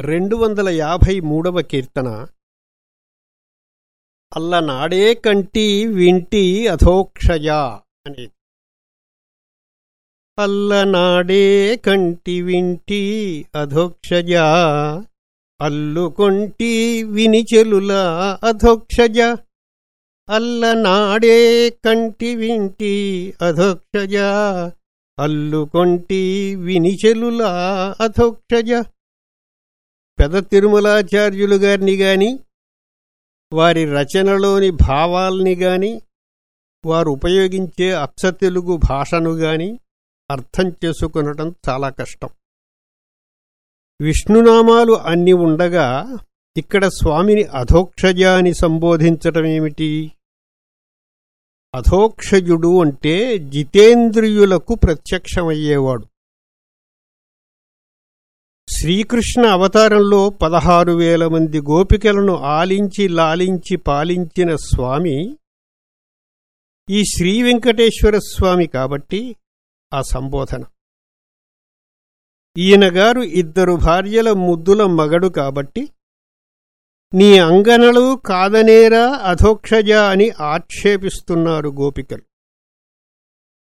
రెండు వందల యాభై మూడవ కీర్తన. అల్లనాడే కంటి వింటి అధోక్షయ అనేది అల్లనాడే కంటి వింటి అధోక్షజ అల్లుకొంటి వినిచెలుల అధోక్షజ అల్లనాడే కంటి వింటి అధోక్షజ అల్లుకొంటి వినిచెలుల అధోక్షజ పెద తిరుమలాచార్యులు గారిని గాని వారి రచనలోని భావాల్ని గాని వారు ఉపయోగించే అచ్చ తెలుగు భాషను గాని అర్థం చేసుకునటం చాలా కష్టం. విష్ణునామాలు అన్ని ఉండగా ఇక్కడ స్వామిని అధోక్షజాని సంబోధించటమేమిటి అధోక్షజుడు అంటే జితేంద్రియులకు ప్రత్యక్షమయ్యేవాడు. శ్రీకృష్ణ అవతారంలో పదహారు వేల మంది గోపికలను ఆలించి లాలించి పాలించిన స్వామి ఈ శ్రీ వెంకటేశ్వర స్వామి కాబట్టి ఆ సంబోధన. ఈయనగారు ఇద్దరు భార్యల ముద్దుల మగడు కాబట్టి నీ అంగనలు కాదనేరా అధోక్షజ అని ఆక్షేపిస్తున్నారు గోపికలు.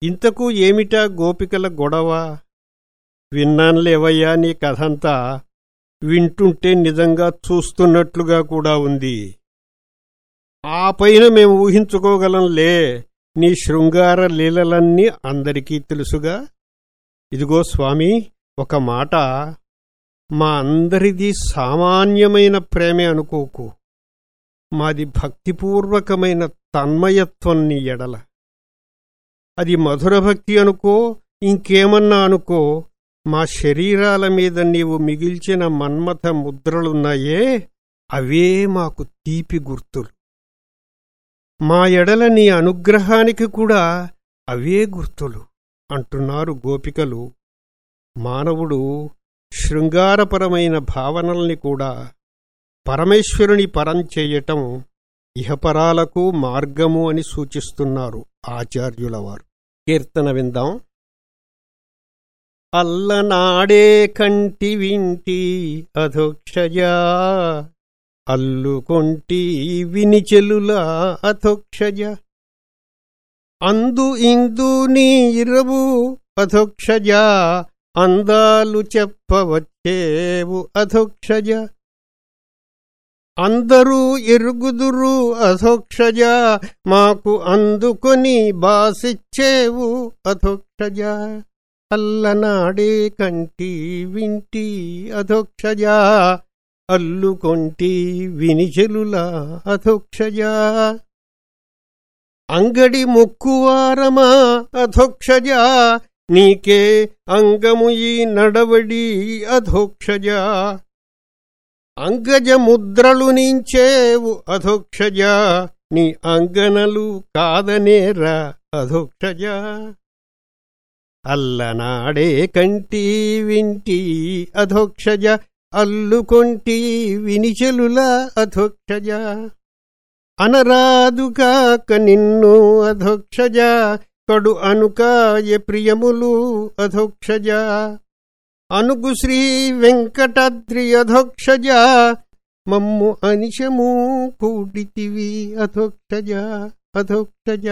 ఇంతకు ఏమిటా గోపికల గొడవ? విన్నాన్లేవయ్యా నీ కథంతా. వింటుంటే నిజంగా చూస్తున్నట్లుగా కూడా ఉంది. ఆ పైన మేము ఊహించుకోగలంలే. నీ శృంగార లీలలన్నీ అందరికీ తెలుసుగా. ఇదిగో స్వామి ఒక మాట. మా అందరిది సామాన్యమైన ప్రేమే అనుకోకు. మాది భక్తిపూర్వకమైన తన్మయత్వం నీ ఎడల. అది మధుర భక్తి అనుకో ఇంకేమన్నా అనుకో మా శరీరాల మీద నీవు మిగిల్చిన మన్మథ ముద్రలున్నాయే అవే మాకు తీపి గుర్తులు. మా ఎడల నీ అనుగ్రహానికి కూడా అవే గుర్తులు అంటున్నారు గోపికలు. మానవుడు శృంగారపరమైన భావనల్ని కూడా పరమేశ్వరుని పరం చేయటం ఇహపరాలకు మార్గము అని సూచిస్తున్నారు ఆచార్యులవారు. కీర్తన విందాం. అల్లనాడే కంటి వింటి అధోక్షజా. అల్లుకొంటి వినిచెలుల అధోక్షజ. అందు ఇందు నీ ఇరవు అధోక్షజ. అందాలు చెప్పవచ్చేవు అధోక్షజ. అందరూ ఇరుగుదురు అధోక్షజా. మాకు అందుకొని బాసిచ్చేవు అధోక్షజ. అల్లనాడే కంటి వింటి అధోక్షజా అల్లుకొంటి వినిచెలుల అధోక్షజా. అంగడి ముక్కువారమా అధోక్షజా నీకే అంగము ఈ నడవడి అధోక్షజా. అంగజ ముద్రలు నించేవు అధోక్షజా నీ అంగనలు కాదనేరా అధోక్షజా. అల్లనాడే కంటి వింటి అధోక్షజ అల్లుకొంటి వినిచెలుల అధోక్షజ. అనరాదుగాక నిన్ను అధోక్షజ కడు అనుకాయ ప్రియములు అధోక్షజ. అనుగు శ్రీ వెంకటాద్రి అధోక్షజ మమ్ము అనిశము కూడితివి అధోక్షజ అధోక్షజ.